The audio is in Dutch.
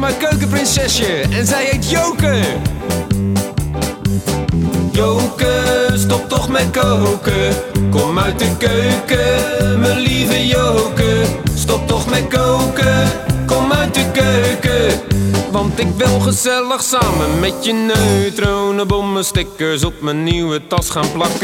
van mijn keukenprinsesje en zij heet Joke. Joke, stop toch met koken. Kom uit de keuken, mijn lieve Joke. Stop toch met koken, kom uit de keuken. Want ik wil gezellig samen met je neutronenbommen stickers op mijn nieuwe tas gaan plakken.